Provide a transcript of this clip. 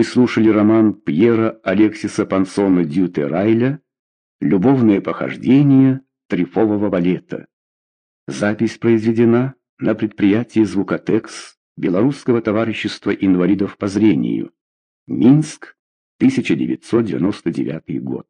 Вы слушали роман Пьера Алексиса Пансона Дюте Райля «Любовное похождение трифового балета». Запись произведена на предприятии «Звукотекс» Белорусского товарищества инвалидов по зрению. Минск, 1999 год.